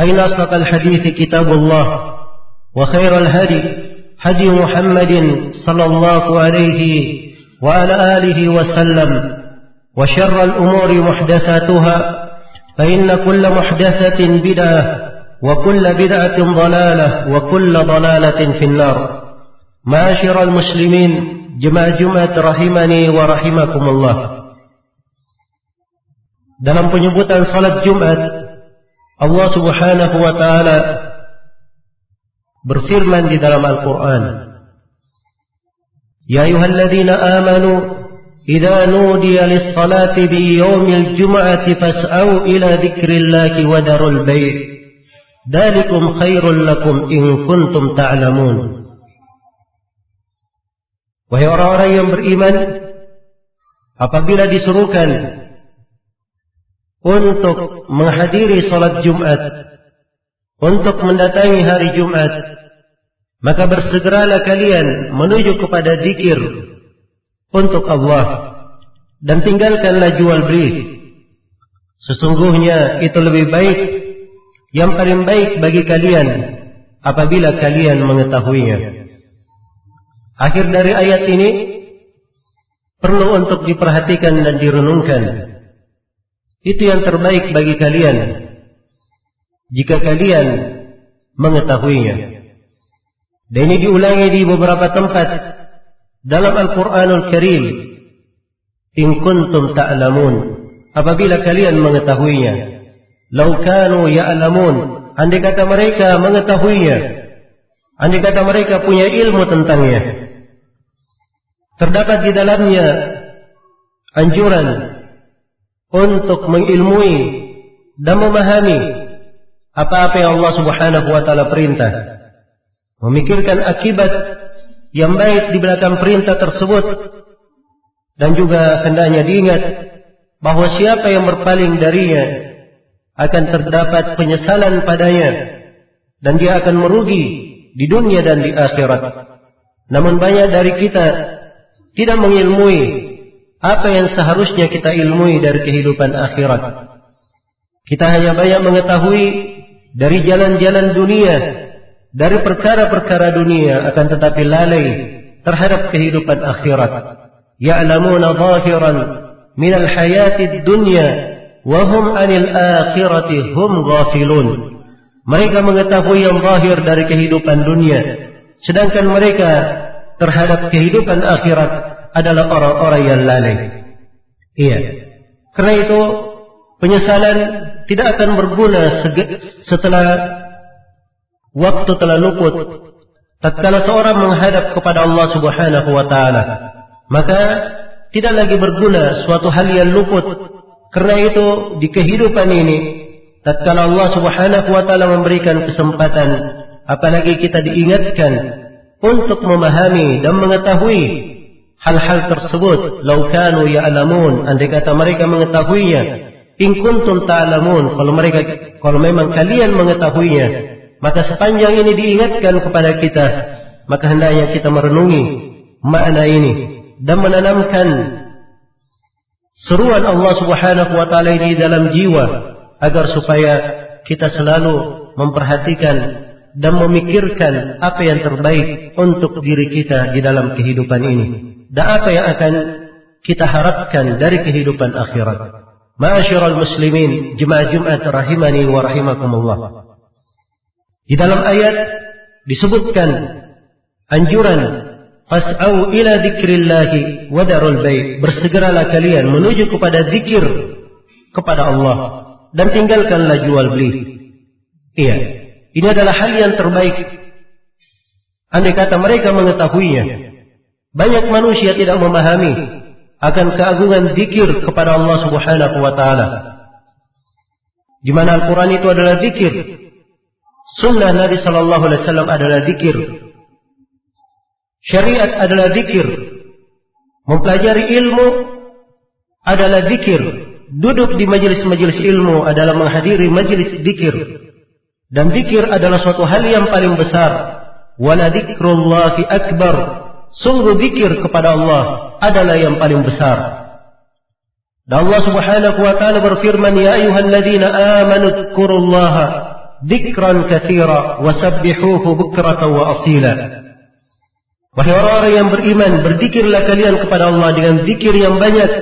أين أصدق الحديث كتاب الله وخير الهدي هدي محمد صلى الله عليه وعلى آله وسلم وشر الأمور محدثاتها فإن كل محدثة بدعة وكل بدعة ضلالة وكل ضلالة في النار. معاشر المسلمين جمع جمعة رحمني ورحمكم الله. Dalam penyebutan salat Jumat Allah Subhanahu wa taala berfirman di dalam Al-Qur'an Ya ayyuhalladzina amanu idza nudiya lis-salati bi yaumil jum'ati fas'au ila dzikrillahi wa darul bai' dzalikum khairul lakum in kuntum ta'lamun. Wahai orang-orang yang beriman apabila disuruhkan untuk menghadiri salat Jumat, untuk mendatangi hari Jumat, maka bersegeralah kalian menuju kepada zikir untuk Allah dan tinggalkanlah jual beli. Sesungguhnya itu lebih baik, yang paling baik bagi kalian apabila kalian mengetahuinya. Akhir dari ayat ini perlu untuk diperhatikan dan direnungkan. Itu yang terbaik bagi kalian jika kalian mengetahuinya. Dan ini diulangi di beberapa tempat dalam Al-Qur'anul Karim. In kuntum ta'lamun apabila kalian mengetahuinya. Lau kanu ya'lamun andai kata mereka mengetahuinya. Andai kata mereka punya ilmu tentangnya. Terdapat di dalamnya anjuran untuk mengilmui dan memahami apa-apa yang Allah Subhanahu wa taala perintah. Memikirkan akibat yang baik di belakang perintah tersebut dan juga hendaknya diingat bahwa siapa yang berpaling darinya akan terdapat penyesalan padanya dan dia akan merugi di dunia dan di akhirat. Namun banyak dari kita tidak mengilmui apa yang seharusnya kita ilmui dari kehidupan akhirat. Kita hanya banyak mengetahui dari jalan-jalan dunia, dari perkara-perkara dunia, akan tetapi lalai terhadap kehidupan akhirat. Ya'lamuna zahiran min al-hayati dunya wa hum anil akhirati hum ghafilun. Mereka mengetahui yang zahir dari kehidupan dunia, sedangkan mereka terhadap kehidupan akhirat adalah orang-orang yang lalai. Iya. Karena itu penyesalan tidak akan berguna setelah waktu telah luput. Tatkala seorang menghadap kepada Allah Subhanahu wa taala, maka tidak lagi berguna suatu hal yang luput. Karena itu di kehidupan ini tatkala Allah Subhanahu wa taala memberikan kesempatan apalagi kita diingatkan untuk memahami dan mengetahui hal-hal tersebut lau kanu ya'lamun andai kata mereka mengetahuinya. In kuntum ta'lamun kalau mereka kalau memang kalian mengetahuinya maka sepanjang ini diingatkan kepada kita maka hendaknya kita merenungi makna ini dan menanamkan seruan Allah Subhanahu wa taala ini dalam jiwa agar supaya kita selalu memperhatikan dan memikirkan apa yang terbaik untuk diri kita di dalam kehidupan ini dan apa yang akan kita harapkan dari kehidupan akhirat. Ma'asyiral muslimin, jemaah Jumat rahimani wa rahimakumullah. Di dalam ayat disebutkan anjuran fas'au ila dzikrillahi wa darul bait. Bersegeralah kalian menuju kepada zikir kepada Allah dan tinggalkanlah jual beli. Iya, ini adalah hal yang terbaik. Andai kata mereka mengetahuinya, banyak manusia tidak memahami akan keagungan zikir kepada Allah Subhanahu wa taala. Di mana Al-Qur'an itu adalah zikir. Sunnah Nabi sallallahu alaihi wasallam adalah zikir. Syariat adalah zikir. Mempelajari ilmu adalah zikir. Duduk di majelis-majelis ilmu adalah menghadiri majelis zikir. Dan zikir adalah suatu hal yang paling besar. Wala dzikrullahi akbar. Sungguh zikir kepada Allah adalah yang paling besar. Dan Allah Subhanahu wa taala berfirman, "Ya ayyuhalladzina amanu dzkurullaha dzikran katsira wasabbihuhu bukratan wa asila." Wahai orang-orang yang beriman, berzikirlah kalian kepada Allah dengan zikir yang banyak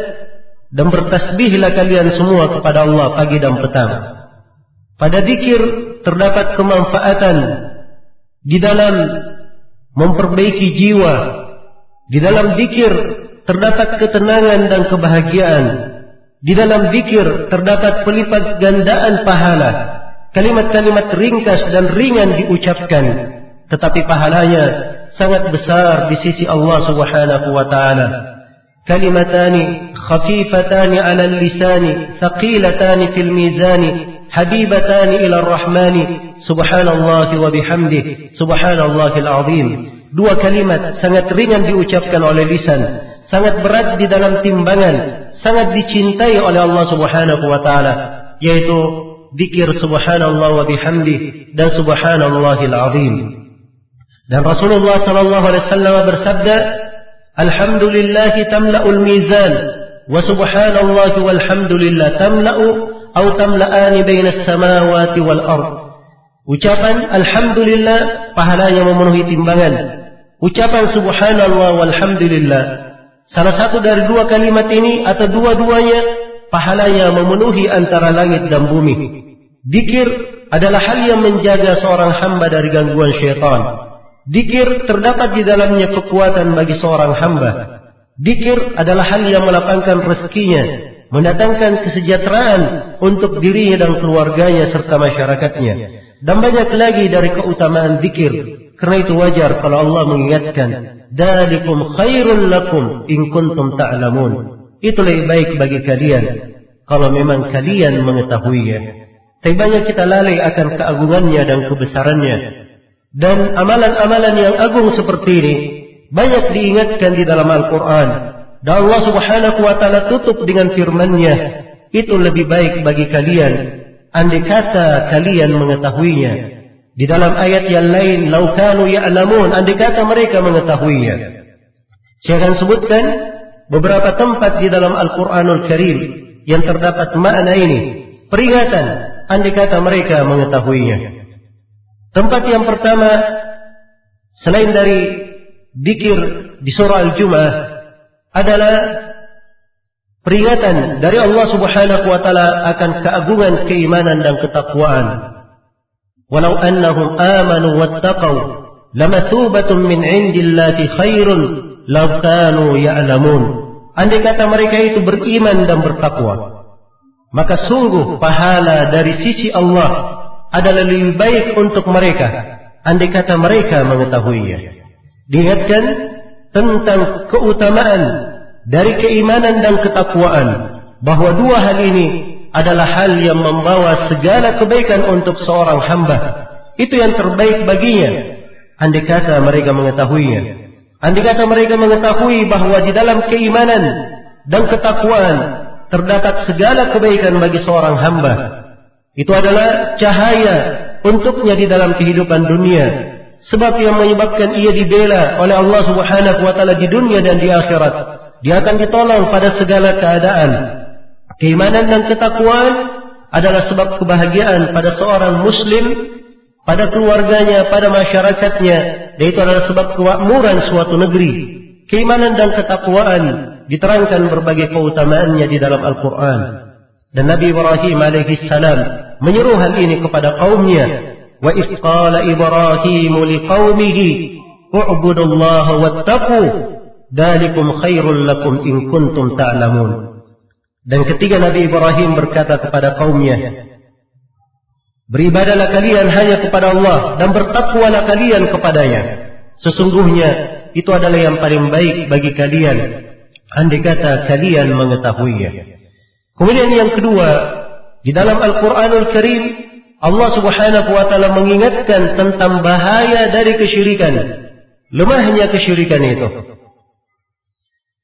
dan bertasbihlah kalian semua kepada Allah pagi dan petang. Pada zikir terdapat kemanfaatan di dalam memperbaiki jiwa. Di dalam zikir terdapat ketenangan dan kebahagiaan. Di dalam zikir terdapat pelipat gandaan pahala. Kalimat-kalimat ringkas dan ringan diucapkan, tetapi pahalanya sangat besar di sisi Allah Subhanahu wa taala. Kalimatani khafifatani 'ala al-lisani, thaqilatani fil mizani, habibatani ila rahmani subhanallahi wa bihamdih. Subhanallahil azim dua kalimat sangat ringan diucapkan oleh lisan. Sangat berat di dalam timbangan. Sangat dicintai oleh Allah subhanahu wa ta'ala. Yaitu dikir subhanallah wa bihamdih dan subhanallahil azim dan Rasulullah sallallahu alaihi wasallam bersabda alhamdulillah tamla'ul mizan wa subhanallah walhamdulillah tamla'u atau tamla'ani bainas samawati wal ard. Ucapan alhamdulillah pahalanya memenuhi timbangan. Ucapan subhanallah walhamdulillah salah satu dari dua kalimat ini atau dua-duanya pahalanya memenuhi antara langit dan bumi. Dikir adalah hal yang menjaga seorang hamba dari gangguan syaitan. Dikir terdapat di dalamnya kekuatan bagi seorang hamba. Dikir adalah hal yang melapangkan rezekinya mendatangkan kesejahteraan untuk dirinya dan keluarganya serta masyarakatnya. Dan banyak lagi dari keutamaan zikir. Karena itu wajar kalau Allah mengingatkan, "Dalikum khairul lakum in kuntum ta'lamun." Itu lebih baik bagi kalian kalau memang kalian mengetahuinya. Tapi banyak kita lalai akan keagungannya dan kebesarannya. Dan amalan-amalan yang agung seperti ini banyak diingatkan di dalam Al-Quran dan Allah subhanahu wa ta'ala tutup dengan firman-Nya. Itu lebih baik bagi kalian. Andai kata kalian mengetahuinya. Di dalam ayat yang lain, laukanu ya'lamun. Andai kata mereka mengetahuinya. Saya akan sebutkan beberapa tempat di dalam Al-Quranul Karim yang terdapat makna ini. Peringatan andai kata mereka mengetahuinya. Tempat yang pertama, selain dari dikir di surah Al-Jum'ah, adalah peringatan dari Allah Subhanahu wa taala akan keagungan keimanan dan ketakwaan. Walau annahum amanu wattaqau lamathubatun min indillahi khairun law kanu ya'lamun. Andai kata mereka itu beriman dan bertakwa, maka sungguh pahala dari sisi Allah adalah lebih baik untuk mereka andai kata mereka mengetahuinya. Diingatkan tentang keutamaan dari keimanan dan ketakwaan bahwa dua hal ini adalah hal yang membawa segala kebaikan untuk seorang hamba. Itu yang terbaik baginya. Andai kata mereka mengetahuinya. Andai kata mereka mengetahui bahwa di dalam keimanan dan ketakwaan terdapat segala kebaikan bagi seorang hamba. Itu adalah cahaya untuknya di dalam kehidupan dunia sebab yang menyebabkan ia dibela oleh Allah Subhanahu wa taala di dunia dan di akhirat. Dia akan ditolong pada segala keadaan. Keimanan dan ketakwaan adalah sebab kebahagiaan pada seorang muslim, pada keluarganya, pada masyarakatnya, dan itu adalah sebab kemakmuran suatu negeri. Keimanan dan ketakwaan diterangkan berbagai keutamaannya di dalam Al-Quran. Dan Nabi Ibrahim alaihi salam menyuruh hal ini kepada kaumnya وإذ قال إبراهيم لقومه اعبدوا الله واتقوا ذلكم خير لكم إن كنتم تعلمون Dan ketika Nabi Ibrahim berkata kepada kaumnya, Beribadalah kalian hanya kepada Allah dan bertakwalah kalian kepadanya. Sesungguhnya itu adalah yang paling baik bagi kalian. Andai kata kalian mengetahuinya. Kemudian yang kedua, di dalam Al-Quranul Karim Allah Subhanahu wa taala mengingatkan tentang bahaya dari kesyirikan. Lemahnya kesyirikan itu.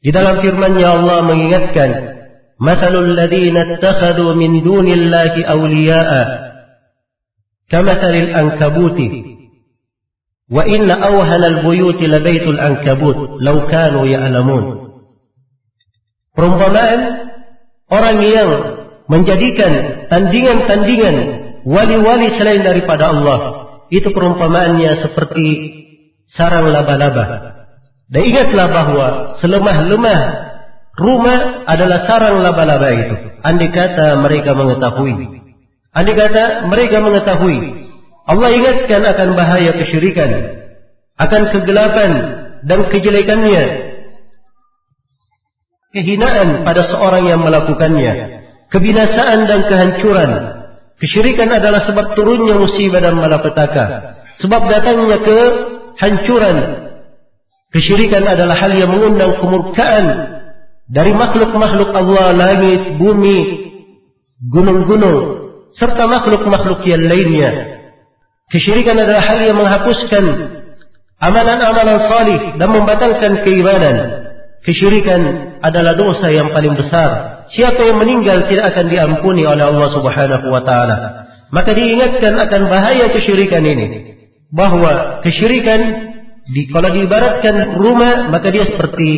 Di dalam firman-Nya Allah mengingatkan, "Matsalul ladzina ittakhadhu min dunillahi awliya'a kamathalil ankabuti wa inna awhanal buyuti labaitul ankabut law kanu ya'lamun." Perumpamaan orang yang menjadikan tandingan-tandingan wali-wali selain daripada Allah itu perumpamaannya seperti sarang laba-laba. Dan ingatlah bahwa selemah-lemah rumah adalah sarang laba-laba itu. Andai kata mereka mengetahui. Andai kata mereka mengetahui. Allah ingatkan akan bahaya kesyirikan. Akan kegelapan dan kejelekannya. Kehinaan pada seorang yang melakukannya. Kebinasaan dan kehancuran Kesyirikan adalah sebab turunnya musibah dan malapetaka. Sebab datangnya kehancuran. Kesyirikan adalah hal yang mengundang kemurkaan dari makhluk-makhluk Allah, langit, bumi, gunung-gunung, serta makhluk-makhluk yang lainnya. Kesyirikan adalah hal yang menghapuskan amalan-amalan salih dan membatalkan keimanan. Kesyirikan adalah dosa yang paling besar. Siapa yang meninggal tidak akan diampuni oleh Allah Subhanahu wa taala. Maka diingatkan akan bahaya kesyirikan ini. Bahwa kesyirikan di, kalau diibaratkan rumah maka dia seperti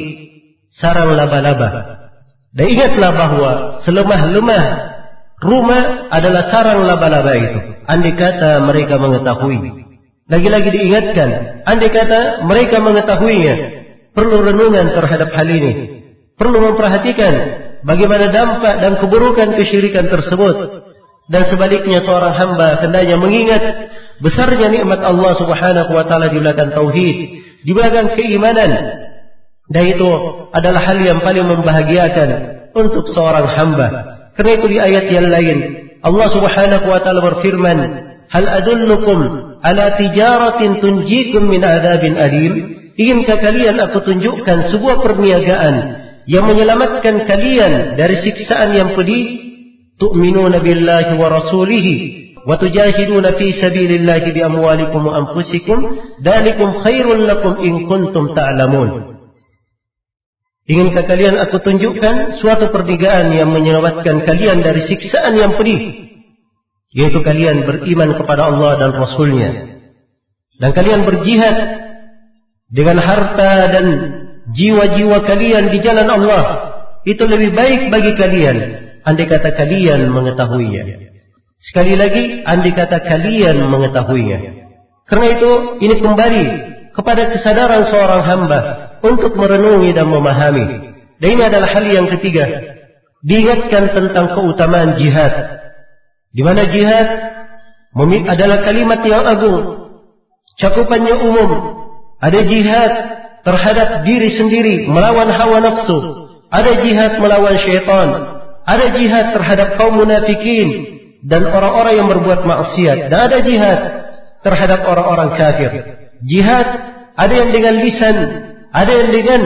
sarang laba-laba. Dan ingatlah bahwa selemah-lemah rumah adalah sarang laba-laba itu. Andai kata mereka mengetahui. Lagi-lagi diingatkan, andai kata mereka mengetahuinya, perlu renungan terhadap hal ini. Perlu memperhatikan bagaimana dampak dan keburukan kesyirikan tersebut. Dan sebaliknya seorang hamba hendaknya mengingat besarnya nikmat Allah Subhanahu wa taala di belakang tauhid, di belakang keimanan. Dan itu adalah hal yang paling membahagiakan untuk seorang hamba. Karena itu di ayat yang lain Allah Subhanahu wa taala berfirman, "Hal adullukum ala tijaratin tunjikum min adzabin alim?" Inginkah kalian aku tunjukkan sebuah perniagaan yang menyelamatkan kalian dari siksaan yang pedih? Tu'minuna billahi wa rasulihi wa tujahiduna fi sabilillahi bi amwalikum wa anfusikum dalikum khairul lakum in kuntum ta'lamun. Inginkah kalian aku tunjukkan suatu perniagaan yang menyelamatkan kalian dari siksaan yang pedih? Yaitu kalian beriman kepada Allah dan Rasulnya. Dan kalian berjihad dengan harta dan jiwa-jiwa kalian di jalan Allah itu lebih baik bagi kalian. Andai kata kalian mengetahuinya. Sekali lagi andai kata kalian mengetahuinya. Karena itu ini kembali kepada kesadaran seorang hamba untuk merenungi dan memahami. Dan ini adalah hal yang ketiga. Diingatkan tentang keutamaan jihad. Di mana jihad adalah kalimat yang agung. Cakupannya umum ada jihad terhadap diri sendiri melawan hawa nafsu. Ada jihad melawan syaitan. Ada jihad terhadap kaum munafikin dan orang-orang yang berbuat maksiat. Dan ada jihad terhadap orang-orang kafir. Jihad ada yang dengan lisan, ada yang dengan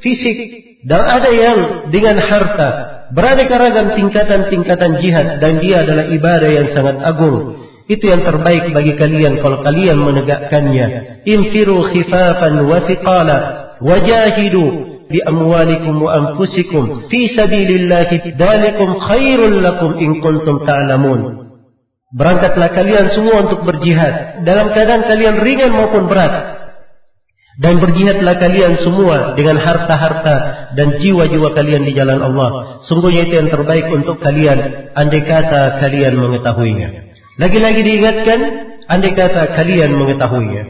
fisik, dan ada yang dengan harta. Beraneka ragam tingkatan-tingkatan jihad dan dia adalah ibadah yang sangat agung. Itu yang terbaik bagi kalian kalau kalian menegakkannya. Infiru khifafan wa thiqala wajahidu bi amwalikum wa anfusikum fi sabilillah dzalikum khairul lakum in kuntum ta'lamun. Berangkatlah kalian semua untuk berjihad dalam keadaan kalian ringan maupun berat. Dan berjihadlah kalian semua dengan harta-harta dan jiwa-jiwa kalian di jalan Allah. Sungguhnya itu yang terbaik untuk kalian andai kata kalian mengetahuinya. Lagi-lagi diingatkan andai kata kalian mengetahuinya.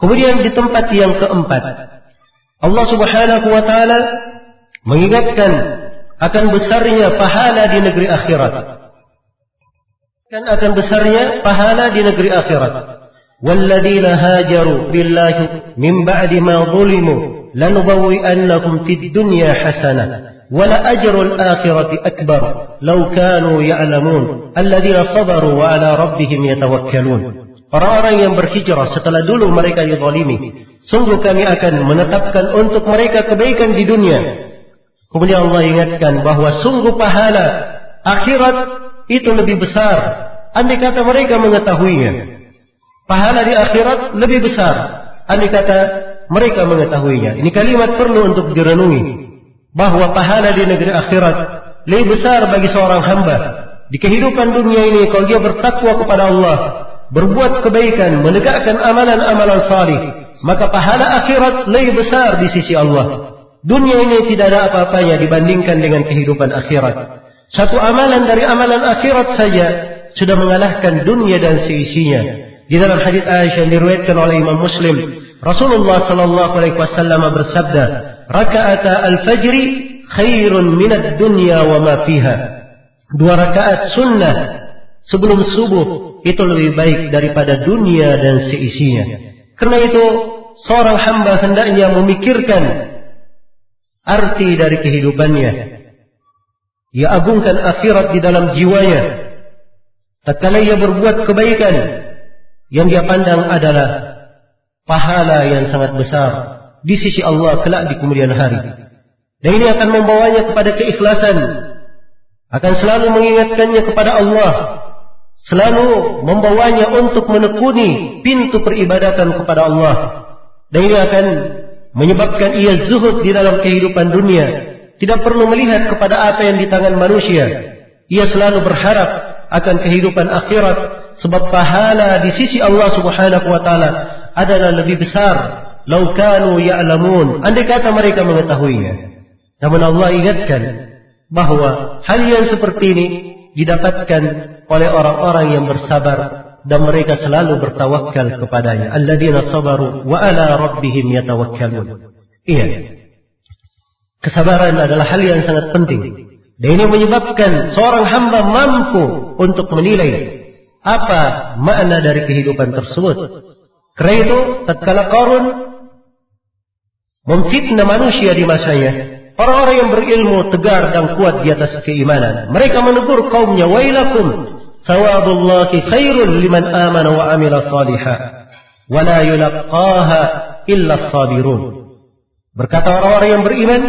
Kemudian di tempat yang keempat Allah Subhanahu wa taala mengingatkan akan besarnya pahala di negeri akhirat. Dan akan besarnya pahala di negeri akhirat. والذين هاجروا بالله من بعد ما ظلموا لنبوئنهم في الدنيا حسنة ولأجر الآخرة أكبر لو كانوا يعلمون الذين صبروا وعلى ربهم يتوكلون Orang-orang yang berhijrah setelah dulu mereka dizalimi, sungguh kami akan menetapkan untuk mereka kebaikan di dunia. Kemudian Allah ingatkan bahwa sungguh pahala akhirat itu lebih besar. Andai kata mereka mengetahuinya. pahala di akhirat lebih besar. Andai kata mereka mengetahuinya. Ini kalimat perlu untuk direnungi. Bahwa pahala di negeri akhirat lebih besar bagi seorang hamba. Di kehidupan dunia ini kalau dia bertakwa kepada Allah. Berbuat kebaikan, menegakkan amalan-amalan salih. Maka pahala akhirat lebih besar di sisi Allah. Dunia ini tidak ada apa-apanya dibandingkan dengan kehidupan akhirat. Satu amalan dari amalan akhirat saja sudah mengalahkan dunia dan seisinya. Di dalam hadis Aisyah diriwayatkan oleh Imam Muslim, Rasulullah sallallahu alaihi wasallam bersabda, "Raka'ata al-fajri khairun min ad-dunya wa ma fiha." Dua rakaat sunnah sebelum subuh itu lebih baik daripada dunia dan seisinya. Karena itu seorang hamba hendaknya memikirkan arti dari kehidupannya. Ia agungkan akhirat di dalam jiwanya. Tatkala ia berbuat kebaikan, yang dia pandang adalah pahala yang sangat besar di sisi Allah kelak di kemudian hari. Dan ini akan membawanya kepada keikhlasan, akan selalu mengingatkannya kepada Allah, selalu membawanya untuk menekuni pintu peribadatan kepada Allah. Dan ini akan menyebabkan ia zuhud di dalam kehidupan dunia, tidak perlu melihat kepada apa yang di tangan manusia. Ia selalu berharap akan kehidupan akhirat sebab pahala di sisi Allah Subhanahu wa taala adalah lebih besar lau kanu ya'lamun. Andai kata mereka mengetahuinya. Namun Allah ingatkan bahwa hal yang seperti ini didapatkan oleh orang-orang yang bersabar dan mereka selalu bertawakal kepadanya. Alladzina sabaru wa ala rabbihim yatawakkalun. Iya. Kesabaran adalah hal yang sangat penting. Dan ini menyebabkan seorang hamba mampu untuk menilai apa makna dari kehidupan tersebut. Karena itu, tatkala Qarun memfitnah manusia di masanya, orang-orang yang berilmu tegar dan kuat di atas keimanan. Mereka menegur kaumnya, "Wailakum, thawabullahi khairul liman amana wa amila salihah, wa la illa sabirun." Berkata orang-orang yang beriman,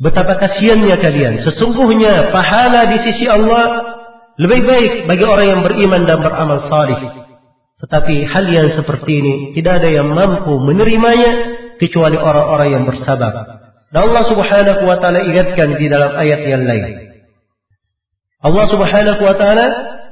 Betapa kasihannya kalian. Sesungguhnya pahala di sisi Allah lebih baik bagi orang yang beriman dan beramal salih. Tetapi hal yang seperti ini tidak ada yang mampu menerimanya kecuali orang-orang yang bersabar. Dan Allah Subhanahu wa taala ingatkan di dalam ayat yang lain. Allah Subhanahu wa taala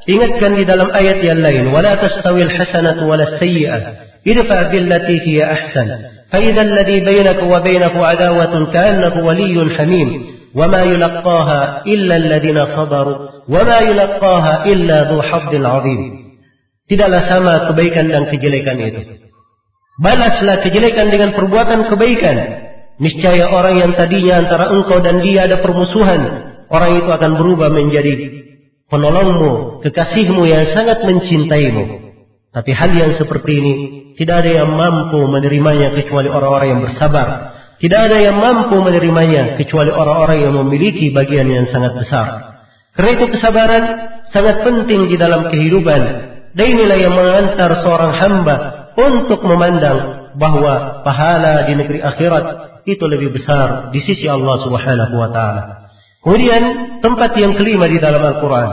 ingatkan di dalam ayat yang lain, "Wala tastawil hasanatu wala sayyi'ah, idfa billati hiya ahsan." فإذا الذي بينك وبينه عداوة كأنه ولي حميم وما يلقاها إلا الذين صبروا وما يلقاها إلا ذو حظ عظيم Tidaklah sama kebaikan dan kejelekan itu. Balaslah kejelekan dengan perbuatan kebaikan. Niscaya orang yang tadinya antara engkau dan dia ada permusuhan, orang itu akan berubah menjadi penolongmu, kekasihmu yang sangat mencintaimu. Tapi hal yang seperti ini tidak ada yang mampu menerimanya kecuali orang-orang yang bersabar tidak ada yang mampu menerimanya kecuali orang-orang yang memiliki bagian yang sangat besar. Karena itu kesabaran sangat penting di dalam kehidupan. Dan inilah yang mengantar seorang hamba untuk memandang bahwa pahala di negeri akhirat itu lebih besar di sisi Allah Subhanahu wa taala. Kemudian tempat yang kelima di dalam Al-Qur'an.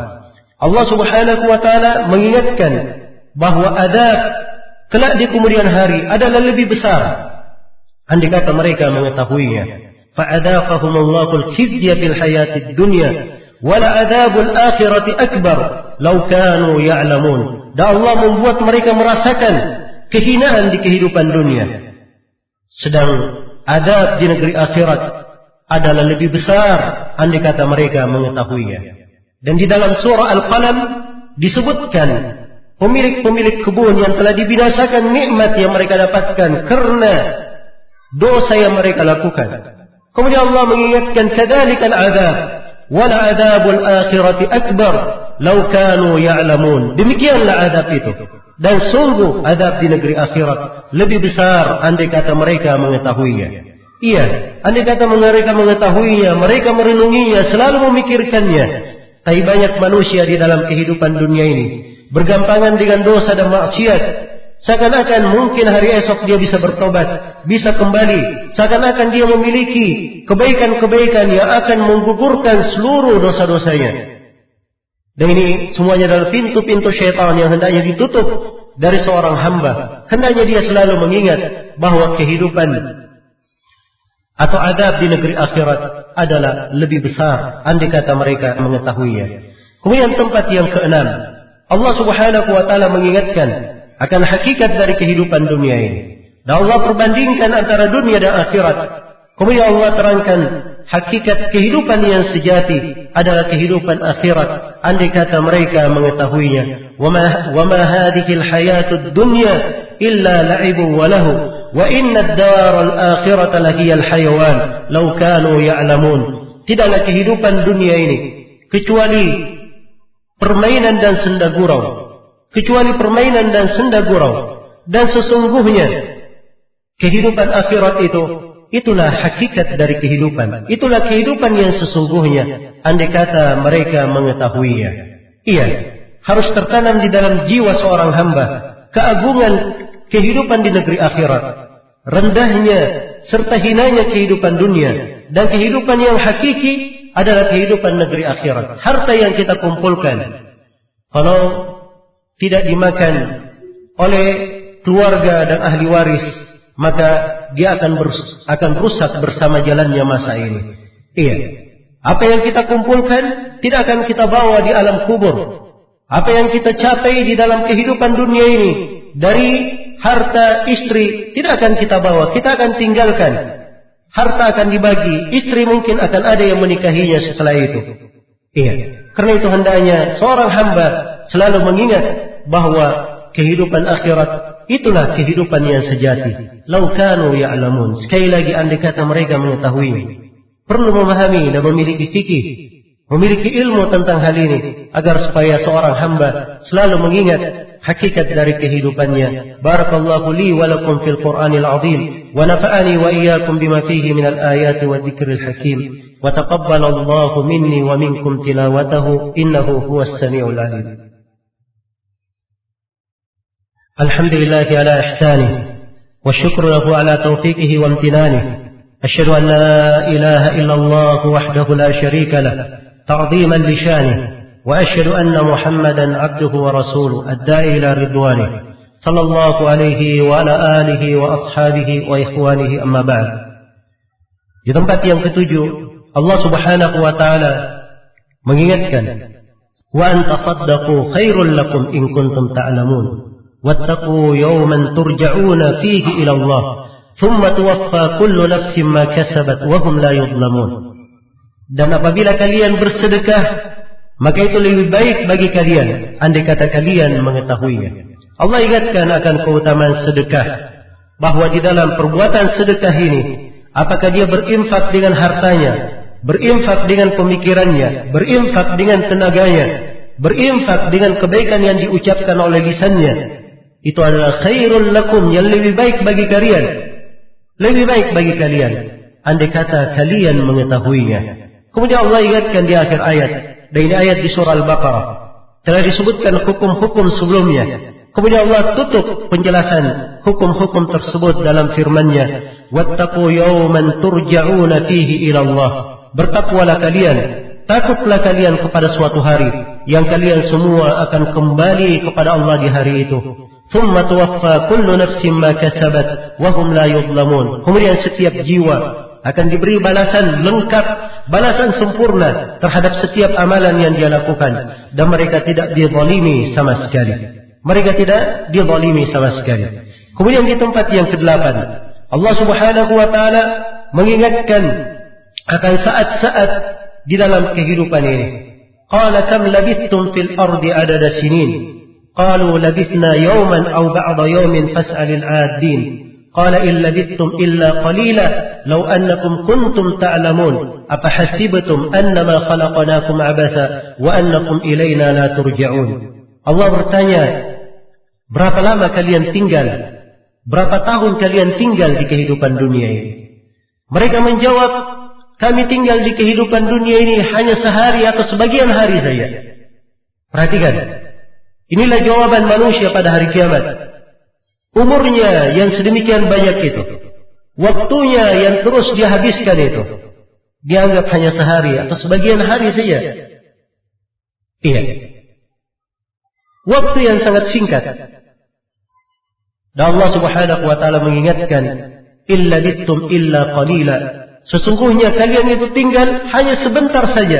Allah Subhanahu wa taala mengingatkan bahwa adab kelak di kemudian hari adalah lebih besar Andai kata mereka mengetahuinya, Allahul khizya fil hayatid dunya wala adabul akhirati akbar law kanu ya'lamun. Dan Allah membuat mereka merasakan kehinaan di kehidupan dunia. Sedang adab di negeri akhirat adalah lebih besar andai kata mereka mengetahuinya. Dan di dalam surah Al-Qalam disebutkan pemilik-pemilik kebun yang telah dibinasakan nikmat yang mereka dapatkan karena dosa yang mereka lakukan. Kemudian Allah mengingatkan kadzalikal azab wal adzabul akhirati akbar law kanu ya'lamun. Demikianlah adab itu. Dan sungguh adab di negeri akhirat lebih besar andai kata mereka mengetahuinya. Iya, andai kata mereka mengetahuinya, mereka merenunginya, selalu memikirkannya. Tapi banyak manusia di dalam kehidupan dunia ini bergampangan dengan dosa dan maksiat. Seakan-akan mungkin hari esok dia bisa bertobat, bisa kembali. Seakan-akan dia memiliki kebaikan-kebaikan yang akan menggugurkan seluruh dosa-dosanya. Dan ini semuanya adalah pintu-pintu syaitan yang hendaknya ditutup dari seorang hamba. Hendaknya dia selalu mengingat bahwa kehidupan atau adab di negeri akhirat adalah lebih besar andai kata mereka mengetahuinya. Kemudian tempat yang keenam, Allah Subhanahu wa taala mengingatkan akan hakikat dari kehidupan dunia ini. Dan Allah perbandingkan antara dunia dan akhirat. Kemudian Allah terangkan hakikat kehidupan yang sejati adalah kehidupan akhirat. Andai kata mereka mengetahuinya. Wama wama hadhihi al-hayatud dunya illa la'ibu wa lahu. Wa al-akhirata lahiyal hayawan law kanu ya'lamun. Tidaklah kehidupan dunia ini kecuali permainan dan senda gurau. Kecuali permainan dan senda gurau. Dan sesungguhnya kehidupan akhirat itu itulah hakikat dari kehidupan. Itulah kehidupan yang sesungguhnya. Andai kata mereka mengetahuinya. Iya, harus tertanam di dalam jiwa seorang hamba keagungan kehidupan di negeri akhirat. Rendahnya serta hinanya kehidupan dunia dan kehidupan yang hakiki adalah kehidupan negeri akhirat. Harta yang kita kumpulkan. Kalau tidak dimakan oleh keluarga dan ahli waris, maka dia akan akan rusak bersama jalannya masa ini. Iya. Apa yang kita kumpulkan tidak akan kita bawa di alam kubur. Apa yang kita capai di dalam kehidupan dunia ini dari harta istri tidak akan kita bawa, kita akan tinggalkan harta akan dibagi, istri mungkin akan ada yang menikahinya setelah itu. Iya. Karena itu hendaknya seorang hamba selalu mengingat bahwa kehidupan akhirat itulah kehidupan yang sejati. Lau kanu ya'lamun. Sekali lagi andai kata mereka mengetahui. Perlu memahami dan memiliki fikih. Memiliki ilmu tentang hal ini. Agar supaya seorang hamba selalu mengingat hakikat dari kehidupannya. Barakallahu li wa lakum fil Qur'anil azim wa nafa'ani wa iyyakum bima fihi min al ayat wa dhikril hakim. Taqabbalallahu minni wa minkum tilawatahu innahu huwas samiul alim. الحمد لله على إحسانه والشكر له على توفيقه وامتنانه. أشهد أن لا إله إلا الله وحده لا شريك له تعظيما لشانه. وأشهد أن محمدا عبده ورسوله الداعي إلى رضوانه. صلى الله عليه وعلى آله وأصحابه وإخوانه أما بعد. Di tempat yang ketujuh, Allah Subhanahu wa taala mengingatkan, "Wa an tasaddaqu khairul lakum in kuntum ta'lamun." Wattaqu yawman turja'una fihi ila Allah, thumma tuwaffa kullu nafsin ma kasabat wa hum la yudlamun. Dan apabila kalian bersedekah maka itu lebih baik bagi kalian andai kata kalian mengetahuinya. Allah ingatkan akan keutamaan sedekah bahwa di dalam perbuatan sedekah ini apakah dia berinfak dengan hartanya, berinfak dengan pemikirannya, berinfak dengan tenaganya, berinfak dengan kebaikan yang diucapkan oleh lisannya, itu adalah khairul lakum yang lebih baik bagi kalian. Lebih baik bagi kalian andai kata kalian mengetahuinya. Kemudian Allah ingatkan di akhir ayat dan ini ayat di surah Al-Baqarah. Telah disebutkan hukum-hukum sebelumnya. Kemudian Allah tutup penjelasan hukum-hukum tersebut dalam firman-Nya, "Wattaqu yawman turja'una fihi ila Allah." Bertakwalah kalian, takutlah kalian kepada suatu hari yang kalian semua akan kembali kepada Allah di hari itu. ثم توفى كل نفس ما كسبت وهم لا يظلمون. Kemudian setiap jiwa akan diberi balasan lengkap, balasan sempurna terhadap setiap amalan yang dia lakukan dan mereka tidak dizalimi sama sekali. Mereka tidak dizalimi sama sekali. Kemudian di tempat yang kedelapan, Allah Subhanahu wa taala mengingatkan akan saat-saat di dalam kehidupan ini. Qala kam labithtum fil ardi adada sinin? Qalu labithna yawman aw ba'da yawmin fas'alil 'adin. قال إن لبثتم إلا قليلا لو أنكم كنتم تعلمون أفحسبتم أنما خلقناكم عبثا وأنكم إلينا لا ترجعون Allah bertanya berapa lama kalian tinggal berapa tahun kalian tinggal di kehidupan dunia ini mereka menjawab kami tinggal di kehidupan dunia ini hanya sehari atau sebagian hari saja perhatikan inilah jawaban manusia pada hari kiamat umurnya yang sedemikian banyak itu, waktunya yang terus dia habiskan itu, dianggap hanya sehari atau sebagian hari saja. Iya. Waktu yang sangat singkat. Dan Allah Subhanahu wa taala mengingatkan, "Illa bittum illa qalila." Sesungguhnya kalian itu tinggal hanya sebentar saja.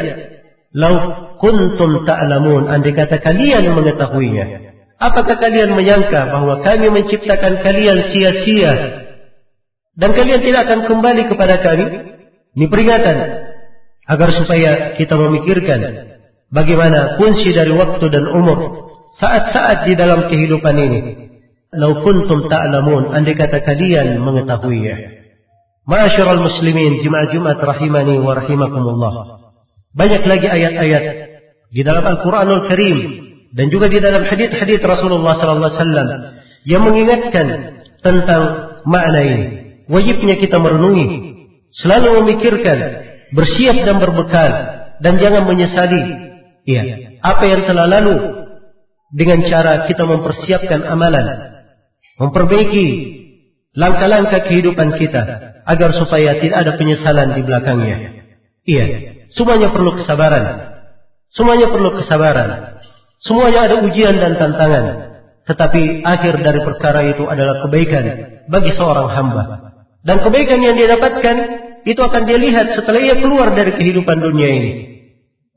Lau kuntum ta'lamun, andai kata kalian mengetahuinya. Apakah kalian menyangka bahwa kami menciptakan kalian sia-sia dan kalian tidak akan kembali kepada kami? Ini peringatan agar supaya kita memikirkan bagaimana kunci dari waktu dan umur saat-saat di dalam kehidupan ini. Lau kuntum ta'lamun, andai kata kalian mengetahuinya. Ma'asyiral muslimin, jemaah Jumat rahimani wa rahimakumullah. Banyak lagi ayat-ayat di dalam Al-Qur'anul Karim dan juga di dalam hadis-hadis Rasulullah sallallahu alaihi yang mengingatkan tentang makna ini. Wajibnya kita merenungi, selalu memikirkan, bersiap dan berbekal dan jangan menyesali ya, apa yang telah lalu dengan cara kita mempersiapkan amalan, memperbaiki langkah-langkah kehidupan kita agar supaya tidak ada penyesalan di belakangnya. Iya, semuanya perlu kesabaran. Semuanya perlu kesabaran. Semuanya ada ujian dan tantangan. Tetapi akhir dari perkara itu adalah kebaikan bagi seorang hamba. Dan kebaikan yang dia dapatkan itu akan dia lihat setelah ia keluar dari kehidupan dunia ini.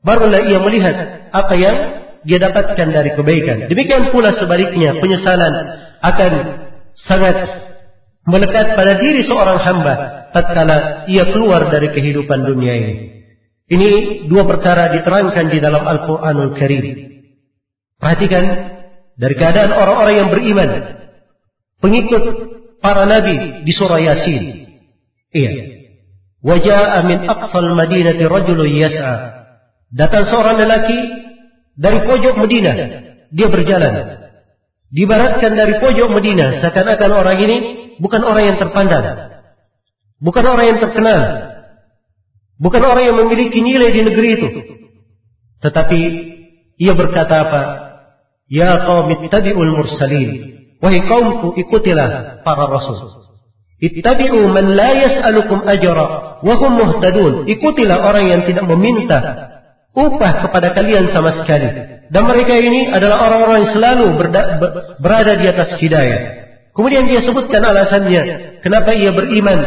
Barulah ia melihat apa yang dia dapatkan dari kebaikan. Demikian pula sebaliknya penyesalan akan sangat melekat pada diri seorang hamba tatkala ia keluar dari kehidupan dunia ini. Ini dua perkara diterangkan di dalam Al-Qur'anul Karim. Perhatikan dari keadaan orang-orang yang beriman, pengikut para nabi di surah Yasin. Iya. Wajah min aqsal madinati rajulun yas'a. Datang seorang lelaki dari pojok Madinah. Dia berjalan. Dibaratkan dari pojok Madinah seakan-akan orang ini bukan orang yang terpandang. Bukan orang yang terkenal. Bukan orang yang memiliki nilai di negeri itu. Tetapi ia berkata apa? Ya qaum ittabi'ul mursalin. Wahai kaumku ikutilah para rasul. Ittabi'u man la yas'alukum ajra wa hum muhtadun. Ikutilah orang yang tidak meminta upah kepada kalian sama sekali. Dan mereka ini adalah orang-orang yang selalu berada di atas hidayah. Kemudian dia sebutkan alasannya kenapa ia beriman,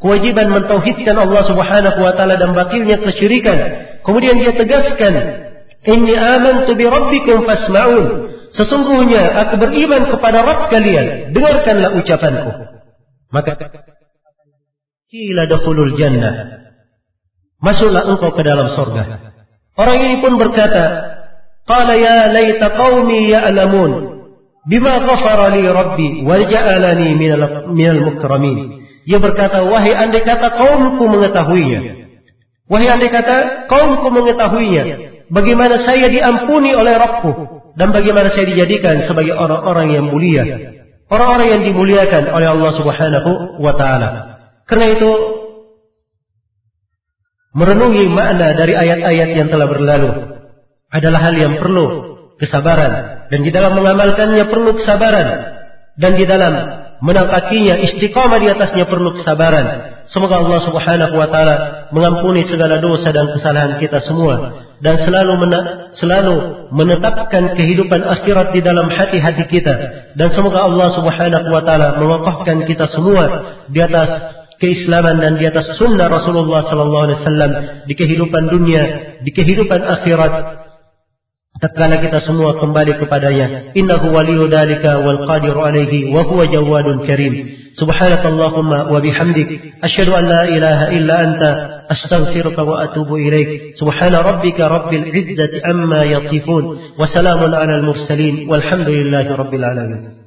kewajiban mentauhidkan Allah Subhanahu wa taala dan batilnya kesyirikan. Kemudian dia tegaskan, "Inni amantu bi rabbikum fasma'un." Sesungguhnya aku beriman kepada Rabb kalian. Dengarkanlah ucapanku. Maka kila dakhulul jannah. Masuklah engkau ke dalam surga. Orang ini pun berkata, Qala ya laita qaumi ya'lamun bima ghafara li rabbi wa ja'alani minal mukramin. Ia berkata, wahai andai kata kaumku mengetahuinya. Wahai andai kata kaumku mengetahuinya, bagaimana saya diampuni oleh Rabbku dan bagaimana saya dijadikan sebagai orang-orang yang mulia, orang-orang yang dimuliakan oleh Allah Subhanahu wa taala. Karena itu merenungi makna dari ayat-ayat yang telah berlalu adalah hal yang perlu kesabaran dan di dalam mengamalkannya perlu kesabaran dan di dalam menampakinya istiqamah di atasnya perlu kesabaran. Semoga Allah Subhanahu wa taala mengampuni segala dosa dan kesalahan kita semua dan selalu mena selalu menetapkan kehidupan akhirat di dalam hati-hati kita dan semoga Allah Subhanahu wa taala mengokohkan kita semua di atas keislaman dan di atas sunnah Rasulullah sallallahu alaihi wasallam di kehidupan dunia, di kehidupan akhirat. Tatkala kita semua kembali kepadanya. Innahu waliyyu dzalika wal qadiru alaihi wa huwa jawadun karim. سبحانك اللهم وبحمدك أشهد أن لا إله إلا أنت أستغفرك وأتوب إليك سبحان ربك رب العزة أما يصفون وسلام على المرسلين والحمد لله رب العالمين